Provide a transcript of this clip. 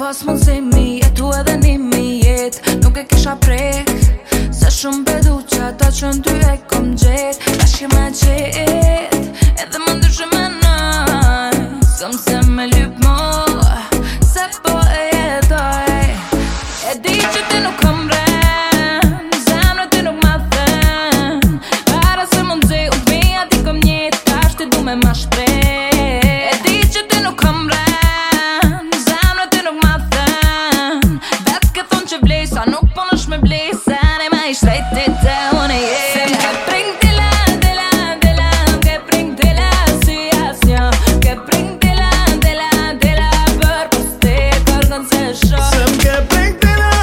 Vas mos e mi, e tu edhe në mi jet, nuk e kisha prej in köpekten